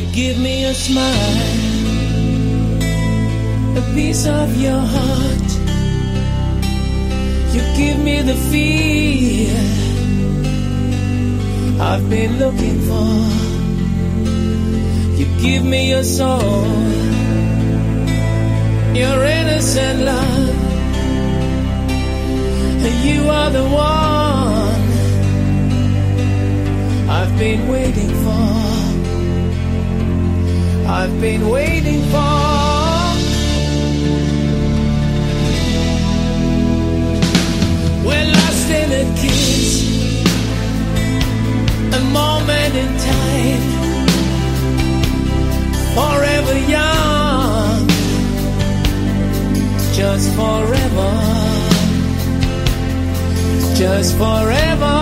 give me a smile, a piece of your heart. You give me the feel I've been looking for. You give me your soul, your innocent love. You are the one I've been waiting for. I've been waiting for. We're lost in a kiss, a moment in time, forever young, just forever, just forever.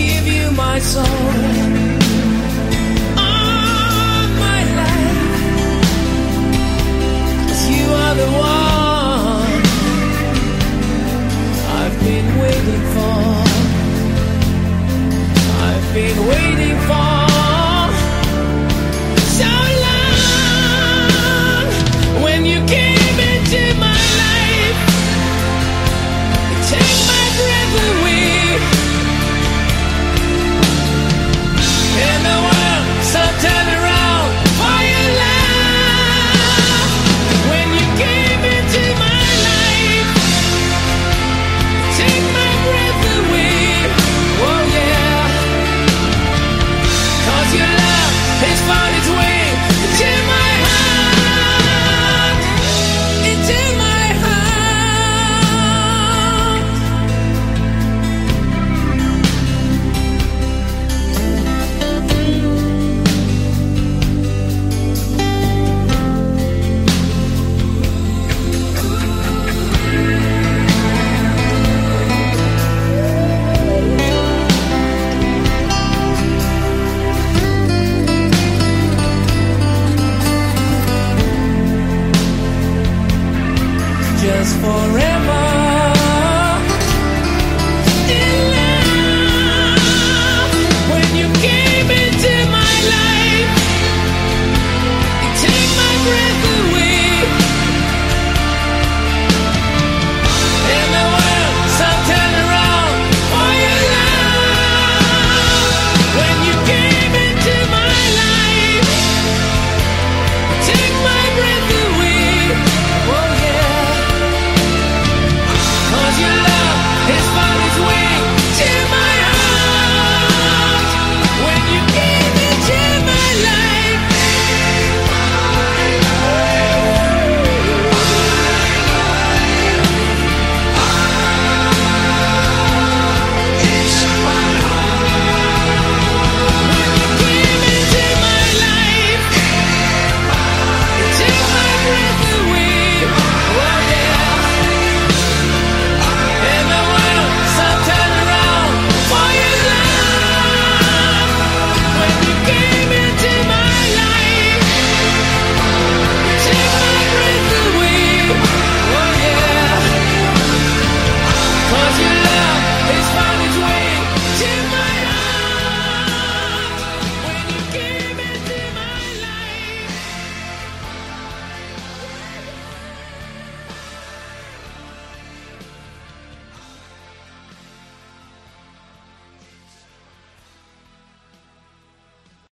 give you my soul.